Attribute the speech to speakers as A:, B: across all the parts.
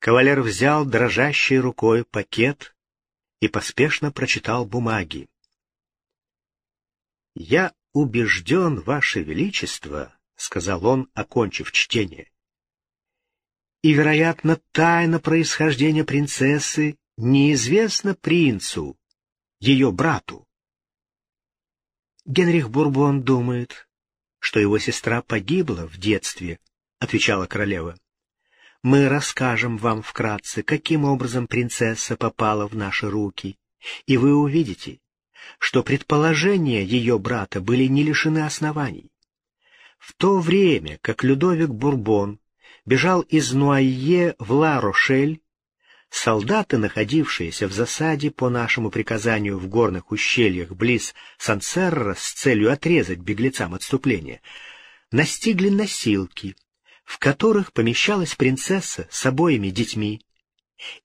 A: Кавалер взял дрожащей рукой пакет и поспешно прочитал бумаги. «Я убежден, Ваше Величество», — сказал он, окончив чтение. «И, вероятно, тайна происхождения принцессы неизвестна принцу, ее брату. Генрих Бурбон думает, что его сестра погибла в детстве, — отвечала королева. Мы расскажем вам вкратце, каким образом принцесса попала в наши руки, и вы увидите, что предположения ее брата были не лишены оснований. В то время, как Людовик Бурбон бежал из Нуайе в Ла-Рошель, солдаты, находившиеся в засаде по нашему приказанию в горных ущельях близ Сансерра с целью отрезать беглецам отступление, настигли носилки, в которых помещалась принцесса с обоими детьми,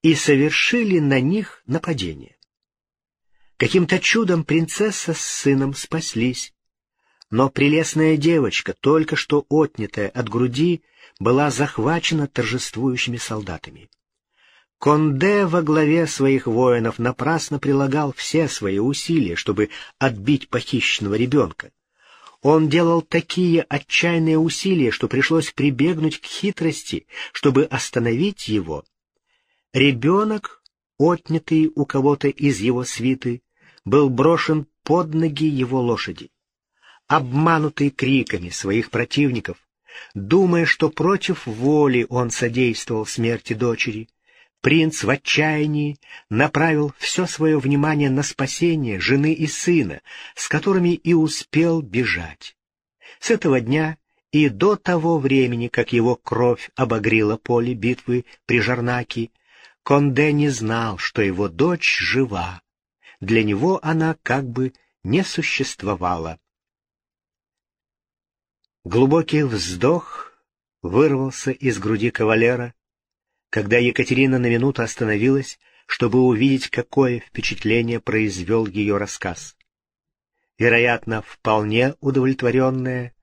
A: и совершили на них нападение. Каким-то чудом принцесса с сыном спаслись, но прелестная девочка, только что отнятая от груди, была захвачена торжествующими солдатами. Конде во главе своих воинов напрасно прилагал все свои усилия, чтобы отбить похищенного ребенка. Он делал такие отчаянные усилия, что пришлось прибегнуть к хитрости, чтобы остановить его. Ребенок, отнятый у кого-то из его свиты, был брошен под ноги его лошади. Обманутый криками своих противников, думая, что против воли он содействовал смерти дочери, принц в отчаянии направил все свое внимание на спасение жены и сына, с которыми и успел бежать. С этого дня и до того времени, как его кровь обогрела поле битвы при Жарнаке, Конде не знал, что его дочь жива. Для него она как бы не существовала. Глубокий вздох вырвался из груди кавалера, когда Екатерина на минуту остановилась, чтобы увидеть, какое впечатление произвел ее рассказ. Вероятно, вполне удовлетворенная,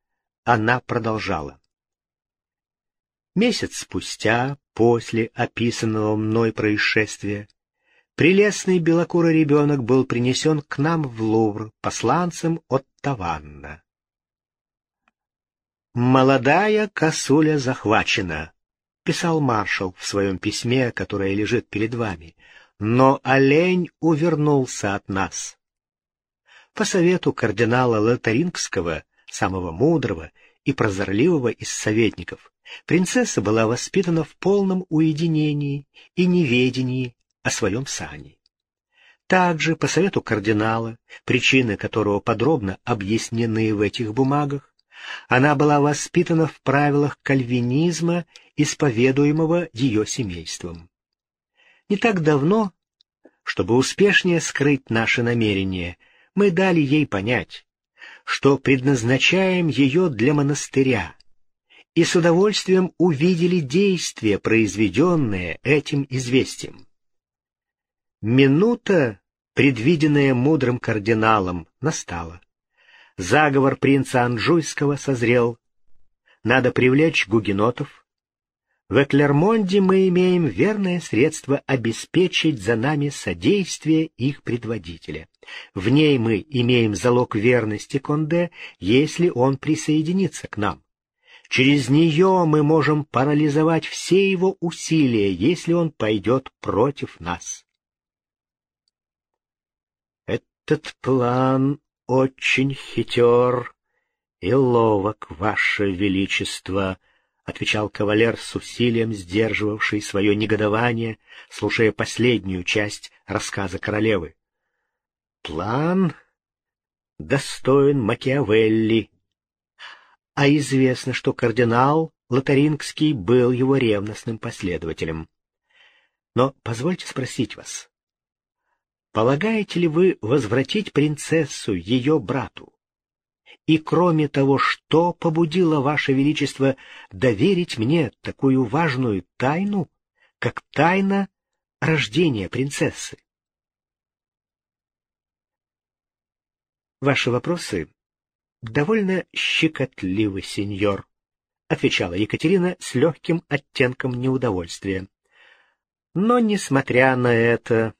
A: она продолжала. Месяц спустя, после описанного мной происшествия, прелестный белокурый ребенок был принесен к нам в Лувр посланцем от Таванна. Молодая косуля захвачена, — писал маршал в своем письме, которое лежит перед вами, но олень увернулся от нас. По совету кардинала Лотарингского, самого мудрого и прозорливого из советников, принцесса была воспитана в полном уединении и неведении о своем сане. Также, по совету кардинала, причины которого подробно объяснены в этих бумагах, она была воспитана в правилах кальвинизма, исповедуемого ее семейством. Не так давно, чтобы успешнее скрыть наши намерения, мы дали ей понять, что предназначаем ее для монастыря, и с удовольствием увидели действия, произведенные этим известием. Минута, предвиденная мудрым кардиналом, настала. Заговор принца Анжуйского созрел. Надо привлечь гугенотов. В Эклермонде мы имеем верное средство обеспечить за нами содействие их предводителя. В ней мы имеем залог верности Конде, если он присоединится к нам. Через нее мы можем парализовать все его усилия, если он пойдет против нас. Этот план очень хитер и ловок, ваше величество, — отвечал кавалер с усилием, сдерживавший свое негодование, слушая последнюю часть рассказа королевы. План достоин Макиавелли, а известно, что кардинал Лотарингский был его ревностным последователем. Но позвольте спросить вас, Полагаете ли вы возвратить принцессу ее брату? И кроме того, что побудило Ваше Величество доверить мне такую важную тайну, как тайна рождения принцессы? Ваши вопросы довольно щекотливы, сеньор, — отвечала Екатерина с легким оттенком неудовольствия. Но, несмотря на это,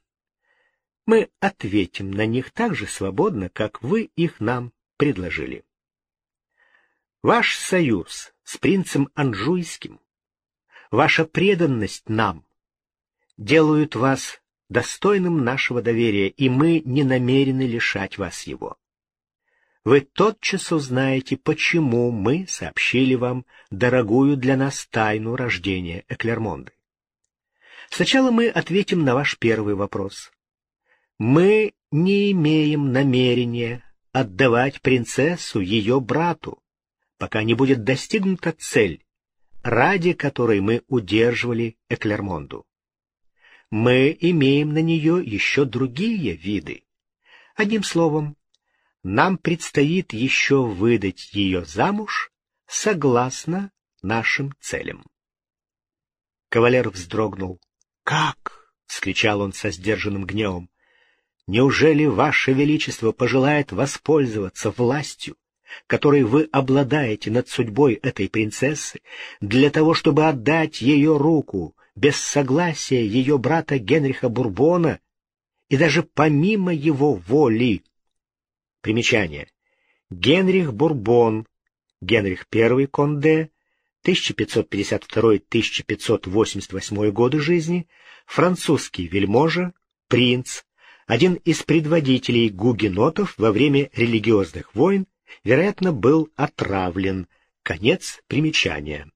A: мы ответим на них так же свободно, как вы их нам предложили. Ваш союз с принцем Анжуйским, ваша преданность нам делают вас достойным нашего доверия, и мы не намерены лишать вас его. Вы тотчас узнаете, почему мы сообщили вам дорогую для нас тайну рождения Эклермонды. Сначала мы ответим на ваш первый вопрос. Мы не имеем намерения отдавать принцессу ее брату, пока не будет достигнута цель, ради которой мы удерживали Эклермонду мы имеем на нее еще другие виды. Одним словом, нам предстоит еще выдать ее замуж согласно нашим целям. Кавалер вздрогнул. «Как?» — вскричал он со сдержанным гневом. «Неужели Ваше Величество пожелает воспользоваться властью, которой вы обладаете над судьбой этой принцессы, для того, чтобы отдать ее руку без согласия ее брата Генриха Бурбона и даже помимо его воли. Примечание. Генрих Бурбон, Генрих I Конде, 1552-1588 годы жизни, французский вельможа, принц, один из предводителей гугенотов во время религиозных войн, вероятно, был отравлен. Конец примечания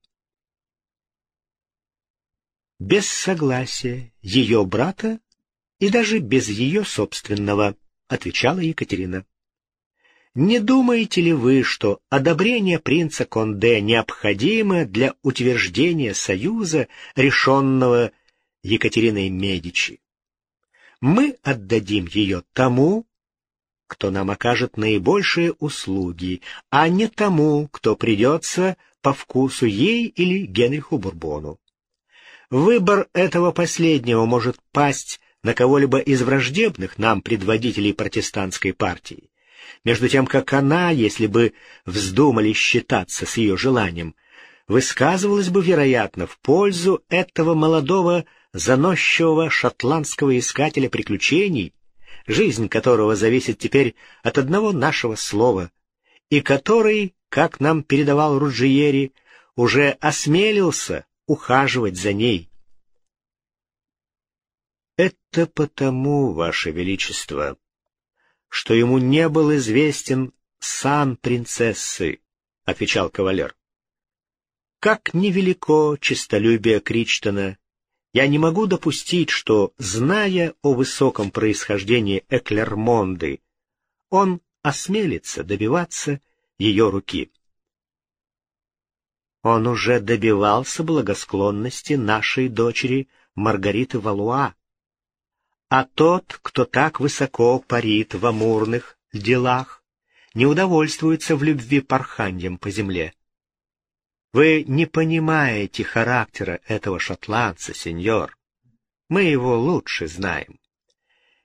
A: без согласия ее брата и даже без ее собственного, — отвечала Екатерина. Не думаете ли вы, что одобрение принца Конде необходимо для утверждения союза, решенного Екатериной Медичи? Мы отдадим ее тому, кто нам окажет наибольшие услуги, а не тому, кто придется по вкусу ей или Генриху Бурбону. Выбор этого последнего может пасть на кого-либо из враждебных нам предводителей протестантской партии, между тем как она, если бы вздумали считаться с ее желанием, высказывалась бы, вероятно, в пользу этого молодого заносчивого шотландского искателя приключений, жизнь которого зависит теперь от одного нашего слова, и который, как нам передавал Руджиери, уже осмелился ухаживать за ней. Это потому, Ваше Величество, что ему не был известен сан принцессы, — отвечал кавалер. Как невелико честолюбие Кричтона, я не могу допустить, что, зная о высоком происхождении Эклермонды, он осмелится добиваться ее руки. Он уже добивался благосклонности нашей дочери Маргариты Валуа. А тот, кто так высоко парит в амурных делах, не удовольствуется в любви порханьем по земле. Вы не понимаете характера этого шотландца, сеньор. Мы его лучше знаем.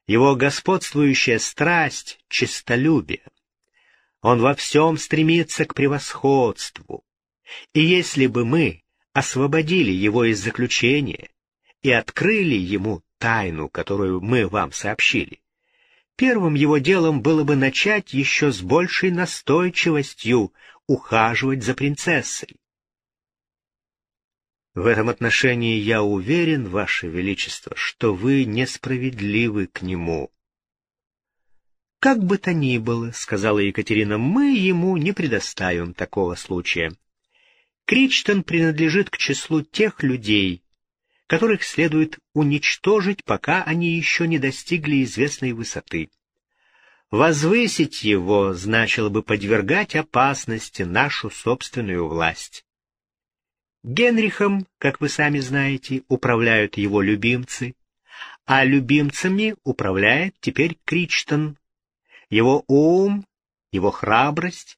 A: Его господствующая страсть — честолюбие. Он во всем стремится к превосходству, и если бы мы освободили его из заключения и открыли ему тайну, которую мы вам сообщили, первым его делом было бы начать еще с большей настойчивостью ухаживать за принцессой. В этом отношении я уверен, Ваше Величество, что вы несправедливы к нему. Как бы то ни было, — сказала Екатерина, — мы ему не предоставим такого случая. Кричтон принадлежит к числу тех людей, которых следует уничтожить, пока они еще не достигли известной высоты. Возвысить его значило бы подвергать опасности нашу собственную власть. Генрихом, как вы сами знаете, управляют его любимцы, а любимцами управляет теперь Кричтон. Его ум, его храбрость,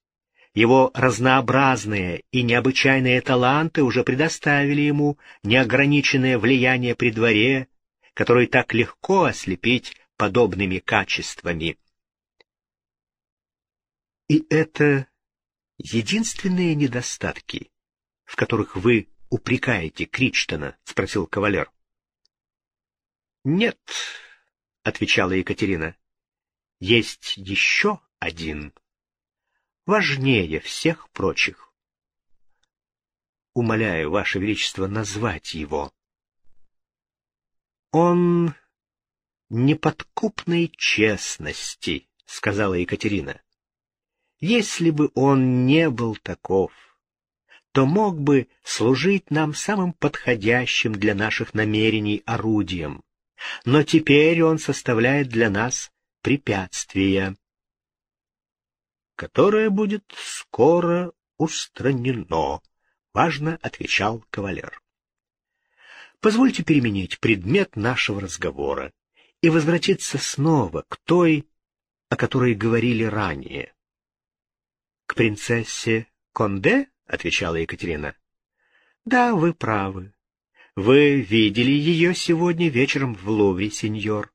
A: его разнообразные и необычайные таланты уже предоставили ему неограниченное влияние при дворе, которое так легко ослепить подобными качествами. И это единственные недостатки, в которых вы упрекаете Кричтона? — спросил кавалер. Нет, — отвечала Екатерина, — есть еще один, важнее всех прочих. Умоляю, Ваше Величество, назвать его. Он неподкупной честности, — сказала Екатерина. Если бы он не был таков, то мог бы служить нам самым подходящим для наших намерений орудием но теперь он составляет для нас препятствие, которое будет скоро устранено, — важно отвечал кавалер. Позвольте переменить предмет нашего разговора и возвратиться снова к той, о которой говорили ранее. — К принцессе Конде? — отвечала Екатерина. — Да, вы правы. Вы видели ее сегодня вечером в Лувре, сеньор,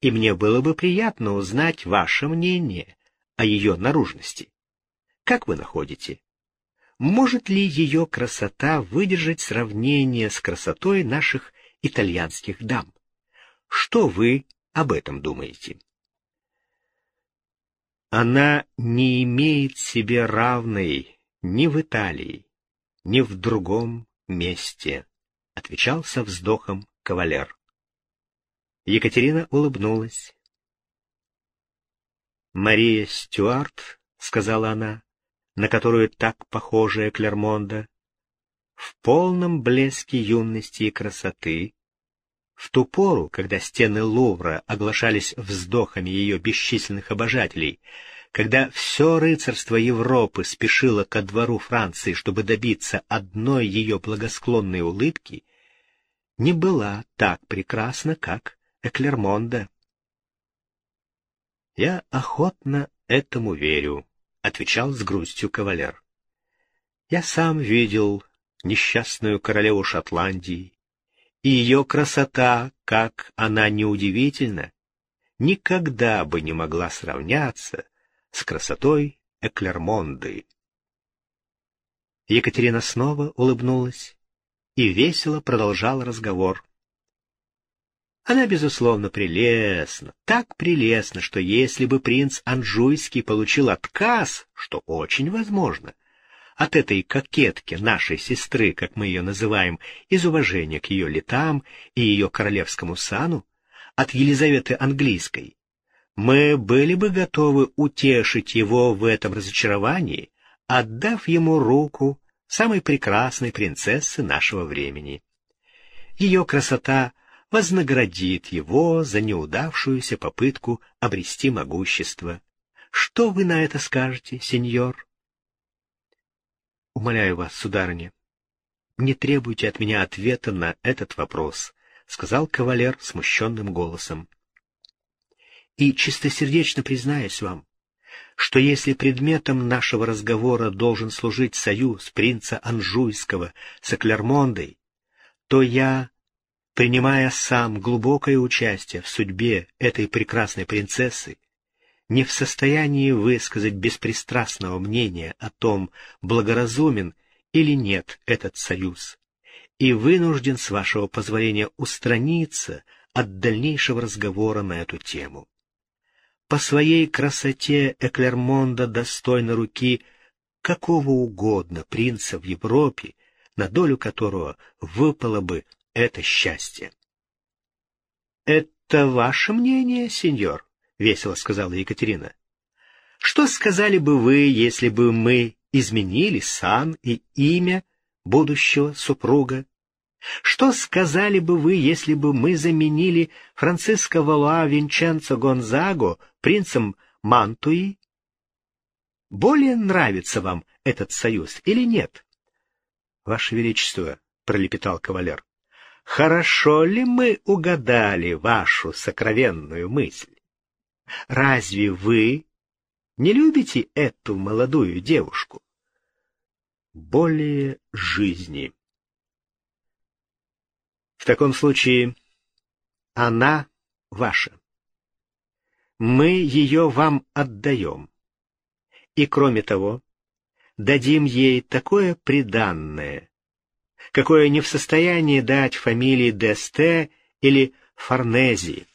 A: и мне было бы приятно узнать ваше мнение о ее наружности. Как вы находите? Может ли ее красота выдержать сравнение с красотой наших итальянских дам? Что вы об этом думаете? Она не имеет себе равной ни в Италии, ни в другом месте отвечал со вздохом кавалер. Екатерина улыбнулась. «Мария Стюарт», — сказала она, на которую так похожая Клермонда, в полном блеске юности и красоты, в ту пору, когда стены Лувра оглашались вздохами ее бесчисленных обожателей, когда все рыцарство Европы спешило ко двору Франции, чтобы добиться одной ее благосклонной улыбки, не была так прекрасна, как Эклермонда. «Я охотно этому верю», — отвечал с грустью кавалер. «Я сам видел несчастную королеву Шотландии, и ее красота, как она неудивительна, никогда бы не могла сравняться с красотой Эклермонды». Екатерина снова улыбнулась и весело продолжал разговор. Она, безусловно, прелестна, так прелестна, что если бы принц Анжуйский получил отказ, что очень возможно, от этой кокетки, нашей сестры, как мы ее называем, из уважения к ее летам и ее королевскому сану, от Елизаветы Английской, мы были бы готовы утешить его в этом разочаровании, отдав ему руку самой прекрасной принцессы нашего времени. Ее красота вознаградит его за неудавшуюся попытку обрести могущество. Что вы на это скажете, сеньор? Умоляю вас, сударыня, не требуйте от меня ответа на этот вопрос, — сказал кавалер смущенным голосом. И чистосердечно признаюсь вам, что если предметом нашего разговора должен служить союз принца Анжуйского с Эклермондой, то я, принимая сам глубокое участие в судьбе этой прекрасной принцессы, не в состоянии высказать беспристрастного мнения о том, благоразумен или нет этот союз, и вынужден, с вашего позволения, устраниться от дальнейшего разговора на эту тему. По своей красоте Эклермонда достойна руки какого угодно принца в Европе, на долю которого выпало бы это счастье. — Это ваше мнение, сеньор? — весело сказала Екатерина. — Что сказали бы вы, если бы мы изменили сан и имя будущего супруга? Что сказали бы вы, если бы мы заменили Франциско Валуа Винченцо Гонзаго принцем Мантуи? Более нравится вам этот союз или нет? — Ваше Величество, — пролепетал кавалер, — хорошо ли мы угадали вашу сокровенную мысль? Разве вы не любите эту молодую девушку? Более жизни. В таком случае она ваша. Мы ее вам отдаем. И кроме того, дадим ей такое приданное, какое не в состоянии дать фамилии Десте или Форнези.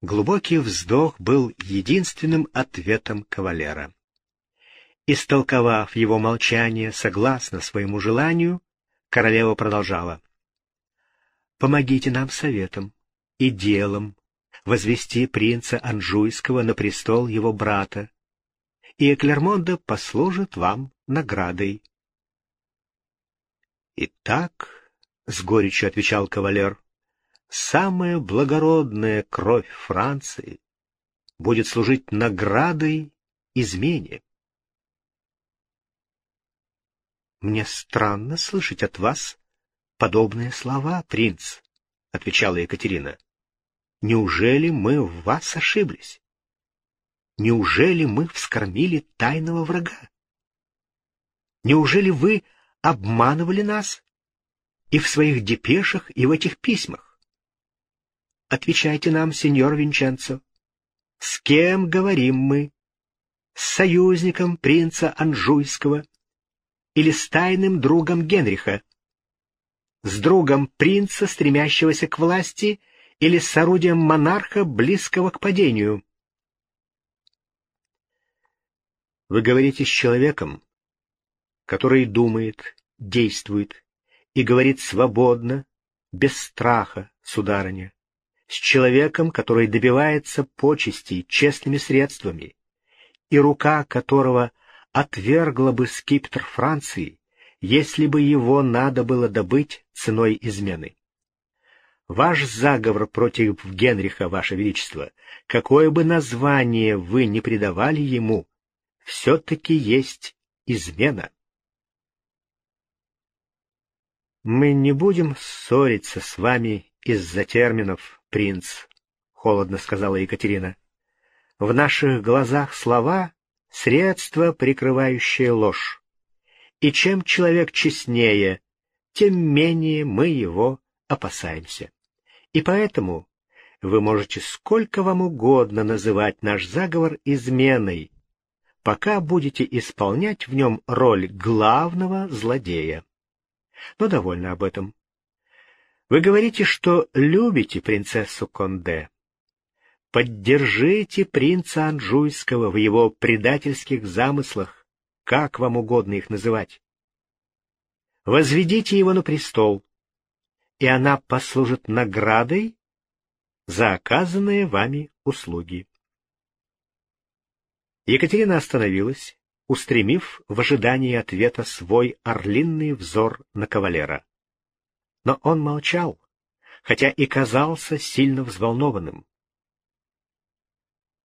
A: Глубокий вздох был единственным ответом кавалера. Истолковав его молчание согласно своему желанию, королева продолжала. «Помогите нам советом и делом возвести принца Анжуйского на престол его брата, и Эклермонда послужит вам наградой». «Итак», — с горечью отвечал кавалер, — «самая благородная кровь Франции будет служить наградой измене». «Мне странно слышать от вас подобные слова, принц», — отвечала Екатерина. «Неужели мы в вас ошиблись? Неужели мы вскормили тайного врага? Неужели вы обманывали нас и в своих депешах, и в этих письмах? Отвечайте нам, сеньор Винченцо, с кем говорим мы? С союзником принца Анжуйского или с тайным другом Генриха? С другом принца, стремящегося к власти, или с орудием монарха, близкого к падению? Вы говорите с человеком, который думает, действует и говорит свободно, без страха, сударыня, с человеком, который добивается почестей честными средствами, и рука которого отвергла бы скипетр Франции, если бы его надо было добыть ценой измены. Ваш заговор против Генриха, Ваше Величество, какое бы название вы ни придавали ему, все-таки есть измена. Мы не будем ссориться с вами из-за терминов, принц, — холодно сказала Екатерина. В наших глазах слова средство, прикрывающее ложь. И чем человек честнее, тем менее мы его опасаемся. И поэтому вы можете сколько вам угодно называть наш заговор изменой, пока будете исполнять в нем роль главного злодея. Но довольно об этом. Вы говорите, что любите принцессу Конде. Поддержите принца Анжуйского в его предательских замыслах, как вам угодно их называть. Возведите его на престол, и она послужит наградой за оказанные вами услуги. Екатерина остановилась, устремив в ожидании ответа свой орлинный взор на кавалера. Но он молчал, хотя и казался сильно взволнованным.